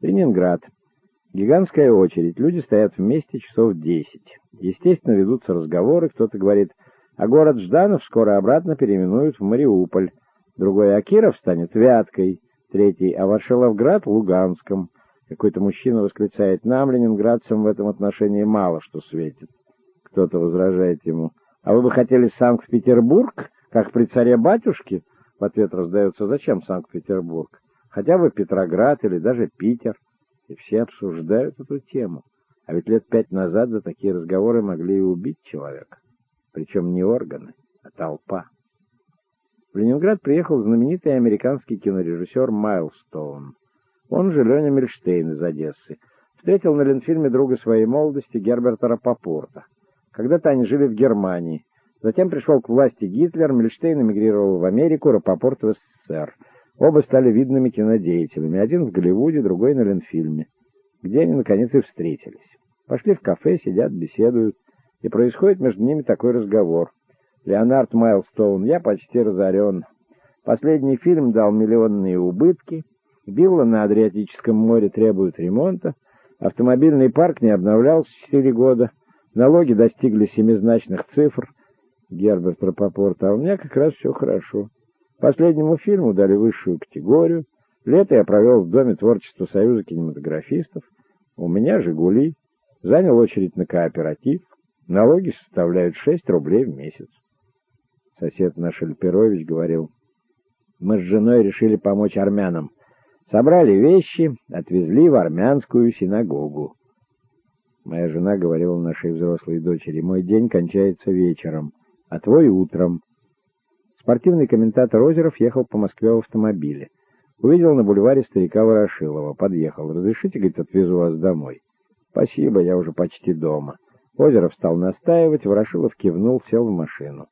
Ленинград. Гигантская очередь. Люди стоят вместе часов десять. Естественно, ведутся разговоры. Кто-то говорит, а город Жданов скоро обратно переименуют в Мариуполь. Другой Акиров станет Вяткой. Третий, а Варшиловград — Луганском. Какой-то мужчина восклицает, нам, ленинградцам, в этом отношении мало что светит. Кто-то возражает ему, а вы бы хотели Санкт-Петербург, как при царе-батюшке? В ответ раздается, зачем Санкт-Петербург? Хотя бы Петроград или даже Питер. И все обсуждают эту тему. А ведь лет пять назад за такие разговоры могли и убить человека. Причем не органы, а толпа. В Ленинград приехал знаменитый американский кинорежиссер Майлстоун. Он же Леня Мельштейн из Одессы. Встретил на Ленфильме друга своей молодости Герберта Рапопорта. Когда-то они жили в Германии. Затем пришел к власти Гитлер, Мельштейн эмигрировал в Америку, Рапопорт в СССР. Оба стали видными кинодеятелями, один в Голливуде, другой на Ленфильме, где они, наконец, и встретились. Пошли в кафе, сидят, беседуют, и происходит между ними такой разговор. Леонард Майлстоун, я почти разорен. Последний фильм дал миллионные убытки, вилла на Адриатическом море требует ремонта, автомобильный парк не обновлялся четыре года, налоги достигли семизначных цифр, Герберт Рапопорт, а у меня как раз все хорошо. Последнему фильму дали высшую категорию. Лето я провел в Доме творчества Союза кинематографистов. У меня «Жигули». Занял очередь на кооператив. Налоги составляют 6 рублей в месяц. Сосед наш Альперович говорил, мы с женой решили помочь армянам. Собрали вещи, отвезли в армянскую синагогу. Моя жена говорила нашей взрослой дочери, мой день кончается вечером, а твой утром. Спортивный комментатор Озеров ехал по Москве в автомобиле. Увидел на бульваре старика Ворошилова. Подъехал. «Разрешите, — говорит, — отвезу вас домой?» «Спасибо, я уже почти дома». Озеров стал настаивать, Ворошилов кивнул, сел в машину.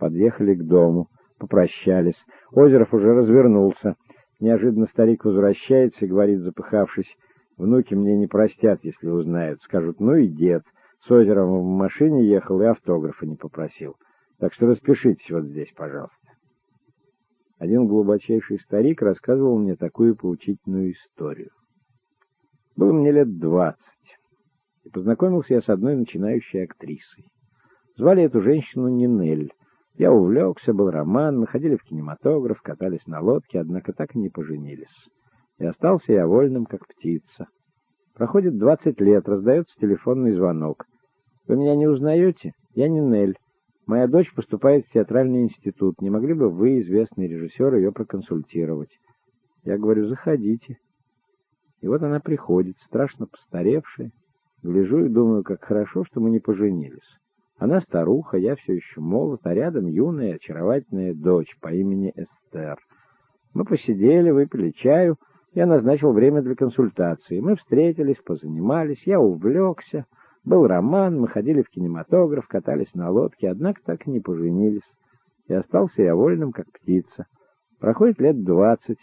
Подъехали к дому, попрощались. Озеров уже развернулся. Неожиданно старик возвращается и говорит, запыхавшись, «Внуки мне не простят, если узнают. Скажут, ну и дед. С Озеровым в машине ехал и автографа не попросил». Так что распишитесь вот здесь, пожалуйста. Один глубочайший старик рассказывал мне такую поучительную историю. Было мне лет двадцать, и познакомился я с одной начинающей актрисой. Звали эту женщину Нинель. Я увлекся, был роман, мы ходили в кинематограф, катались на лодке, однако так и не поженились. И остался я вольным, как птица. Проходит двадцать лет, раздается телефонный звонок. «Вы меня не узнаете? Я Нинель. Моя дочь поступает в театральный институт. Не могли бы вы, известный режиссер, ее проконсультировать? Я говорю, заходите. И вот она приходит, страшно постаревшая. Гляжу и думаю, как хорошо, что мы не поженились. Она старуха, я все еще молод, а рядом юная, очаровательная дочь по имени Эстер. Мы посидели, выпили чаю. Я назначил время для консультации. Мы встретились, позанимались, я увлекся. Был роман, мы ходили в кинематограф, катались на лодке, однако так и не поженились. И остался я вольным, как птица. Проходит лет двадцать.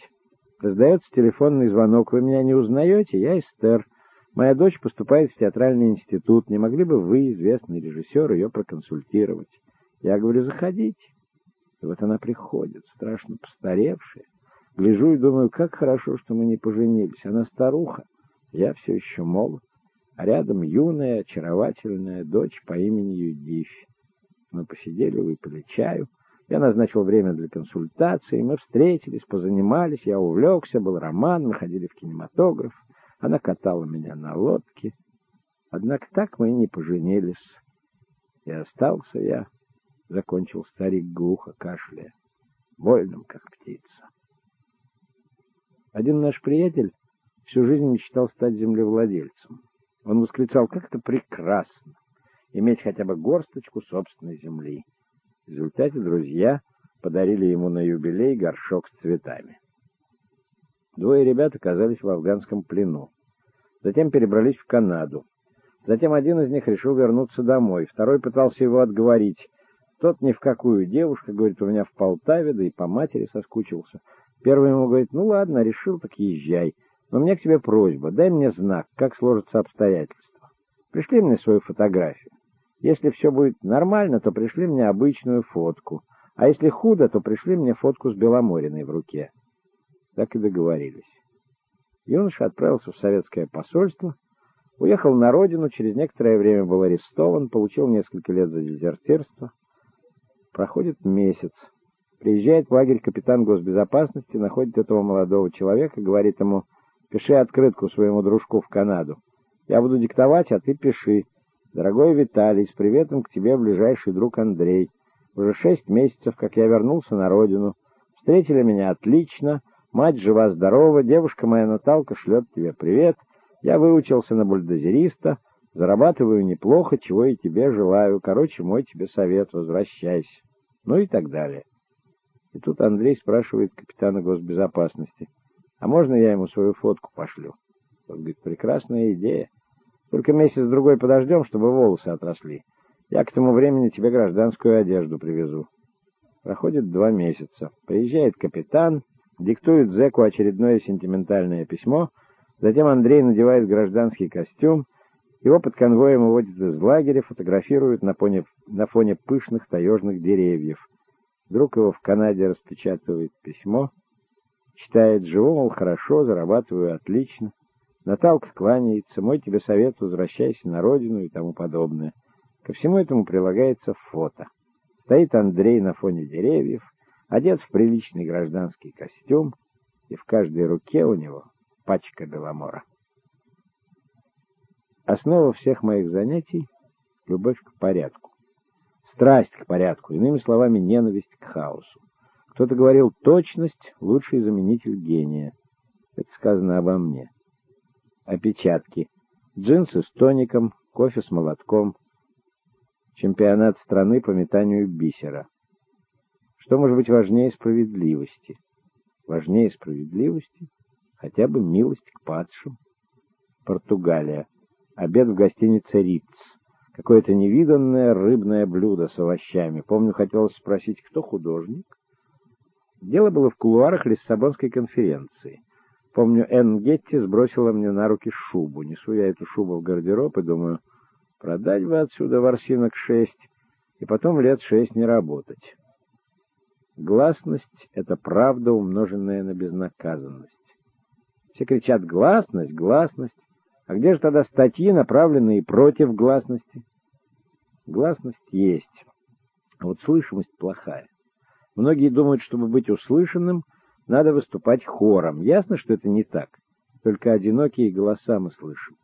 Раздается телефонный звонок. Вы меня не узнаете? Я Эстер. Моя дочь поступает в театральный институт. Не могли бы вы, известный режиссер, ее проконсультировать? Я говорю, заходите. И вот она приходит, страшно постаревшая. Гляжу и думаю, как хорошо, что мы не поженились. Она старуха, я все еще молод а рядом юная, очаровательная дочь по имени Юдифь. Мы посидели, выпили чаю. Я назначил время для консультации, мы встретились, позанимались, я увлекся, был роман, мы ходили в кинематограф. Она катала меня на лодке. Однако так мы и не поженились. И остался я, закончил старик глухо кашляя, вольным, как птица. Один наш приятель всю жизнь мечтал стать землевладельцем. Он восклицал, как это прекрасно, иметь хотя бы горсточку собственной земли. В результате друзья подарили ему на юбилей горшок с цветами. Двое ребят оказались в афганском плену. Затем перебрались в Канаду. Затем один из них решил вернуться домой, второй пытался его отговорить. Тот ни в какую девушка, говорит, у меня в Полтаве, да и по матери соскучился. Первый ему говорит, ну ладно, решил, так езжай. Но меня к тебе просьба, дай мне знак, как сложатся обстоятельства. Пришли мне свою фотографию. Если все будет нормально, то пришли мне обычную фотку. А если худо, то пришли мне фотку с Беломориной в руке. Так и договорились. Юноша отправился в советское посольство, уехал на родину, через некоторое время был арестован, получил несколько лет за дезертирство. Проходит месяц. Приезжает в лагерь капитан госбезопасности, находит этого молодого человека, говорит ему, пиши открытку своему дружку в Канаду. Я буду диктовать, а ты пиши. Дорогой Виталий, с приветом к тебе ближайший друг Андрей. Уже шесть месяцев, как я вернулся на родину. Встретили меня отлично, мать жива-здорова, девушка моя Наталка шлет тебе привет. Я выучился на бульдозериста, зарабатываю неплохо, чего и тебе желаю. Короче, мой тебе совет, возвращайся. Ну и так далее. И тут Андрей спрашивает капитана госбезопасности, а можно я ему свою фотку пошлю? Он говорит, прекрасная идея. Только месяц-другой подождем, чтобы волосы отросли. Я к тому времени тебе гражданскую одежду привезу. Проходит два месяца. Приезжает капитан, диктует зэку очередное сентиментальное письмо, затем Андрей надевает гражданский костюм, его под конвоем уводят из лагеря, фотографируют на фоне, на фоне пышных таежных деревьев. Друг его в Канаде распечатывает письмо, читает «Живу, мол, хорошо, зарабатываю отлично». Наталка кланяется, мой тебе совет, возвращайся на родину и тому подобное. Ко всему этому прилагается фото. Стоит Андрей на фоне деревьев, одет в приличный гражданский костюм, и в каждой руке у него пачка беломора. Основа всех моих занятий — любовь к порядку. Страсть к порядку, иными словами, ненависть к хаосу. Кто-то говорил, точность — лучший заменитель гения. Это сказано обо мне. Опечатки. Джинсы с тоником, кофе с молотком — чемпионат страны по метанию бисера. Что может быть важнее справедливости? Важнее справедливости хотя бы милость к падшим. Португалия. Обед в гостинице Риц. Какое-то невиданное рыбное блюдо с овощами. Помню, хотелось спросить, кто художник? Дело было в кулуарах Лиссабонской конференции. Помню, Энн Гетти сбросила мне на руки шубу. Несу я эту шубу в гардероб и думаю, Продать бы отсюда ворсинок шесть, и потом лет шесть не работать. Гласность — это правда, умноженная на безнаказанность. Все кричат «гласность, гласность». А где же тогда статьи, направленные против гласности? Гласность есть, а вот слышимость плохая. Многие думают, чтобы быть услышанным, надо выступать хором. Ясно, что это не так. Только одинокие голоса мы слышим.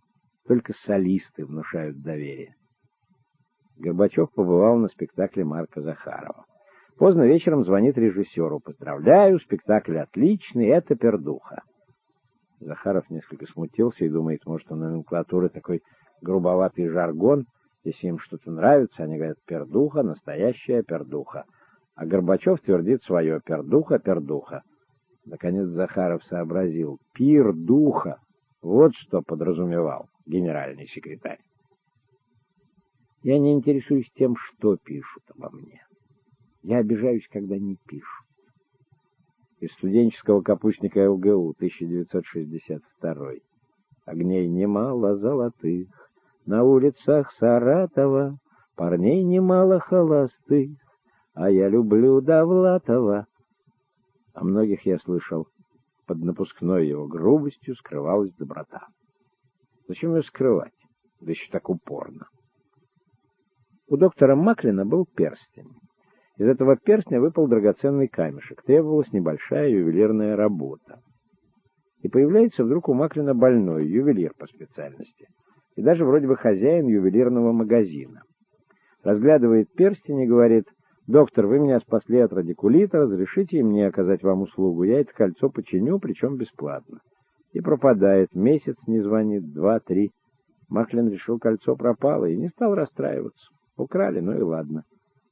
Только солисты внушают доверие. Горбачев побывал на спектакле Марка Захарова. Поздно вечером звонит режиссеру. «Поздравляю, спектакль отличный, это пердуха». Захаров несколько смутился и думает, может, у номенклатуры такой грубоватый жаргон. Если им что-то нравится, они говорят «пердуха, настоящая пердуха». А Горбачев твердит свое «пердуха, пердуха». Наконец Захаров сообразил «пир духа». Вот что подразумевал генеральный секретарь. Я не интересуюсь тем, что пишут обо мне. Я обижаюсь, когда не пишут. Из студенческого капустника ЛГУ, 1962. Огней немало золотых, на улицах Саратова, парней немало холостых, а я люблю Довлатова. О многих я слышал, под напускной его грубостью скрывалась доброта. Зачем ее скрывать? Да еще так упорно. У доктора Маклина был перстень. Из этого перстня выпал драгоценный камешек. Требовалась небольшая ювелирная работа. И появляется вдруг у Маклина больной, ювелир по специальности. И даже вроде бы хозяин ювелирного магазина. Разглядывает перстень и говорит, «Доктор, вы меня спасли от радикулита, разрешите мне оказать вам услугу? Я это кольцо починю, причем бесплатно» и пропадает. Месяц не звонит, два-три. Маклин решил, кольцо пропало, и не стал расстраиваться. Украли, ну и ладно.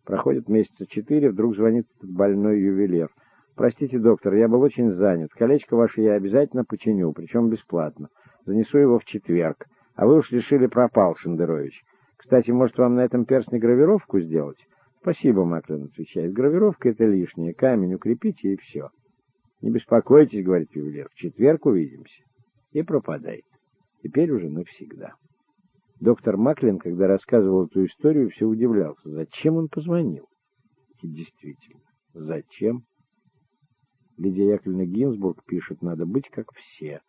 Проходит месяца четыре, вдруг звонит больной ювелир. «Простите, доктор, я был очень занят. Колечко ваше я обязательно починю, причем бесплатно. Занесу его в четверг. А вы уж решили, пропал, Шендерович. Кстати, может, вам на этом перстне гравировку сделать?» «Спасибо», — Маклин отвечает. «Гравировка — это лишнее. Камень укрепите, и все». «Не беспокойтесь», — говорит ювелир, — «в четверг увидимся». И пропадает. Теперь уже навсегда. Доктор Маклин, когда рассказывал эту историю, все удивлялся. Зачем он позвонил? И действительно, зачем? Лидия Яковлевна Гинзбург пишет, надо быть как все.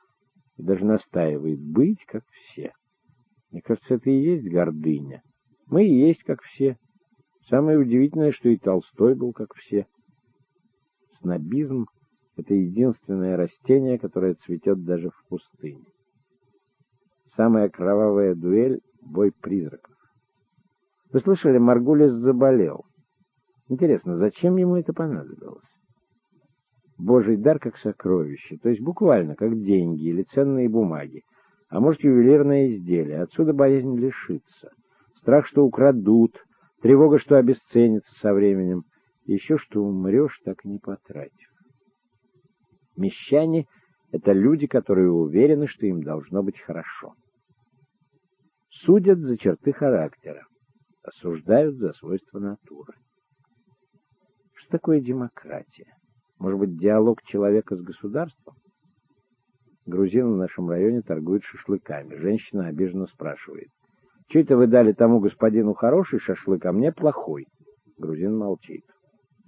и даже настаивает быть как все. Мне кажется, это и есть гордыня. Мы и есть как все. Самое удивительное, что и Толстой был как все. Снобизм — это единственное растение, которое цветет даже в пустыне. Самая кровавая дуэль — бой призраков. Вы слышали, Маргулис заболел. Интересно, зачем ему это понадобилось? Божий дар как сокровище, то есть буквально как деньги или ценные бумаги, а может ювелирное изделие. Отсюда боязнь лишиться. Страх, что украдут, тревога, что обесценится со временем, еще что умрешь, так не потратив. Мещане — это люди, которые уверены, что им должно быть хорошо. Судят за черты характера, осуждают за свойства натуры. Что такое демократия? Может быть, диалог человека с государством? Грузин в нашем районе торгует шашлыками. Женщина обиженно спрашивает. «Че это вы дали тому господину хороший шашлык, а мне плохой?» Грузин молчит.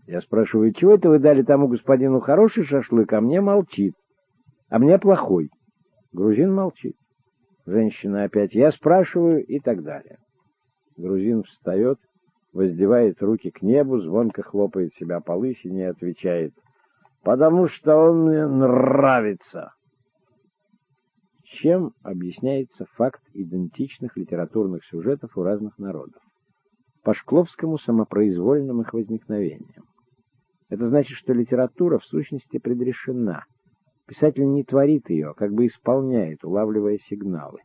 Я спрашиваю, чего это вы дали тому господину хороший шашлык, а мне молчит, а мне плохой? Грузин молчит. Женщина опять, я спрашиваю и так далее. Грузин встает, воздевает руки к небу, звонко хлопает себя по лысине и отвечает, «Потому что он мне нравится». Чем объясняется факт идентичных литературных сюжетов у разных народов? По Шкловскому самопроизвольным их возникновением. Это значит, что литература в сущности предрешена. Писатель не творит ее, а как бы исполняет, улавливая сигналы.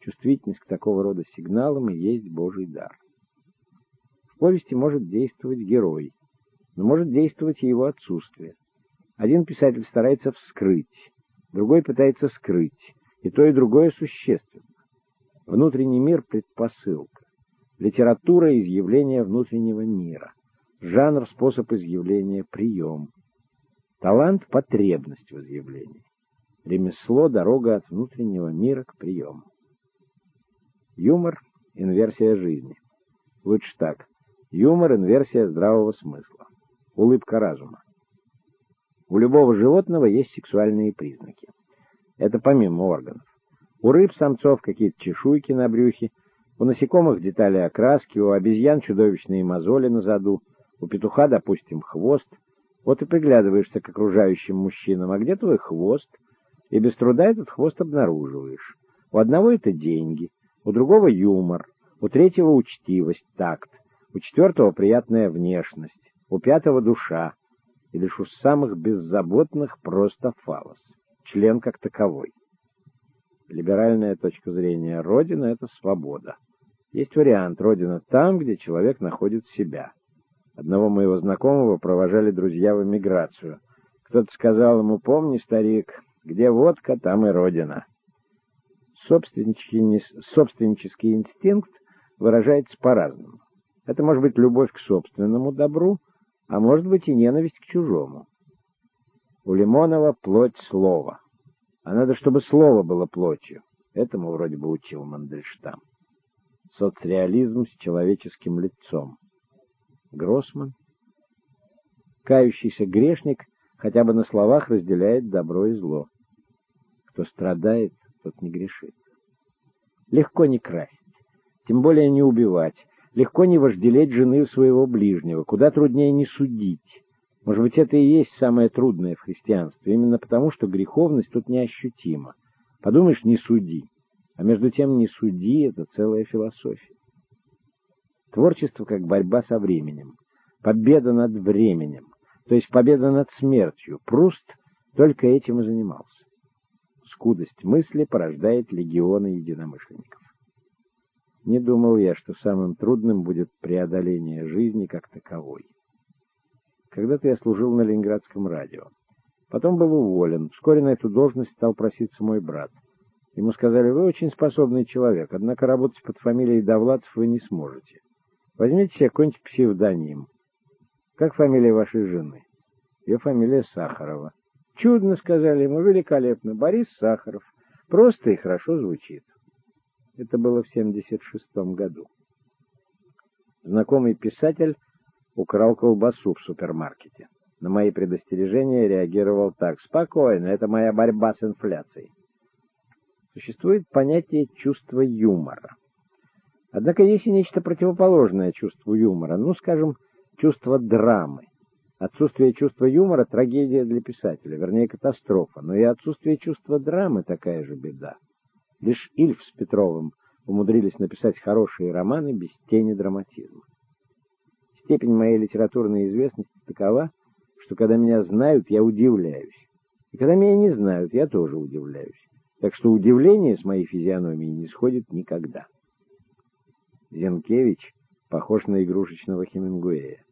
Чувствительность к такого рода сигналам и есть Божий дар. В повести может действовать герой, но может действовать и его отсутствие. Один писатель старается вскрыть, другой пытается скрыть, и то, и другое существенно. Внутренний мир — предпосылка. Литература — изъявление внутреннего мира. Жанр — способ изъявления, прием. Талант — потребность в изъявлении. Ремесло — дорога от внутреннего мира к приему. Юмор — инверсия жизни. Лучше так. Юмор — инверсия здравого смысла. Улыбка разума. У любого животного есть сексуальные признаки. Это помимо органов. У рыб, самцов какие-то чешуйки на брюхе, у насекомых детали окраски, у обезьян чудовищные мозоли на заду, у петуха, допустим, хвост. Вот и приглядываешься к окружающим мужчинам, а где твой хвост? И без труда этот хвост обнаруживаешь. У одного это деньги, у другого юмор, у третьего учтивость, такт, у четвертого приятная внешность, у пятого душа, и лишь у самых беззаботных просто фалос, член как таковой. Либеральная точка зрения Родина — это свобода. Есть вариант Родина там, где человек находит себя. Одного моего знакомого провожали друзья в эмиграцию. Кто-то сказал ему, помни, старик, где водка, там и Родина. Собственнический, собственнический инстинкт выражается по-разному. Это может быть любовь к собственному добру, а может быть и ненависть к чужому. У Лимонова плоть слова. А надо, чтобы слово было плотью. Этому вроде бы учил Мандельштам. Соцреализм с человеческим лицом. Гроссман. Кающийся грешник хотя бы на словах разделяет добро и зло. Кто страдает, тот не грешит. Легко не красть, тем более не убивать, легко не вожделеть жены своего ближнего, куда труднее не судить, может быть, это и есть самое трудное в христианстве, именно потому, что греховность тут неощутима. Подумаешь, не суди. А между тем, не суди — это целая философия. Творчество как борьба со временем, победа над временем, то есть победа над смертью. Пруст только этим и занимался. Скудость мысли порождает легионы единомышленников. Не думал я, что самым трудным будет преодоление жизни как таковой. Когда-то я служил на Ленинградском радио. Потом был уволен. Вскоре на эту должность стал проситься мой брат. Ему сказали, вы очень способный человек, однако работать под фамилией Довлатов вы не сможете. Возьмите себе какой-нибудь псевдоним. Как фамилия вашей жены? Ее фамилия Сахарова. Чудно, сказали ему, великолепно. Борис Сахаров. Просто и хорошо звучит. Это было в 76-м году. Знакомый писатель украл колбасу в супермаркете. На мои предостережения реагировал так. «Спокойно, это моя борьба с инфляцией». Существует понятие чувства юмора. Однако есть и нечто противоположное чувству юмора, ну, скажем, чувство драмы. Отсутствие чувства юмора — трагедия для писателя, вернее, катастрофа, но и отсутствие чувства драмы — такая же беда. Лишь Ильф с Петровым умудрились написать хорошие романы без тени драматизма. Степень моей литературной известности такова, что когда меня знают, я удивляюсь. И когда меня не знают, я тоже удивляюсь. Так что удивление с моей физиономии не сходит никогда. Зенкевич похож на игрушечного Хемингуэя.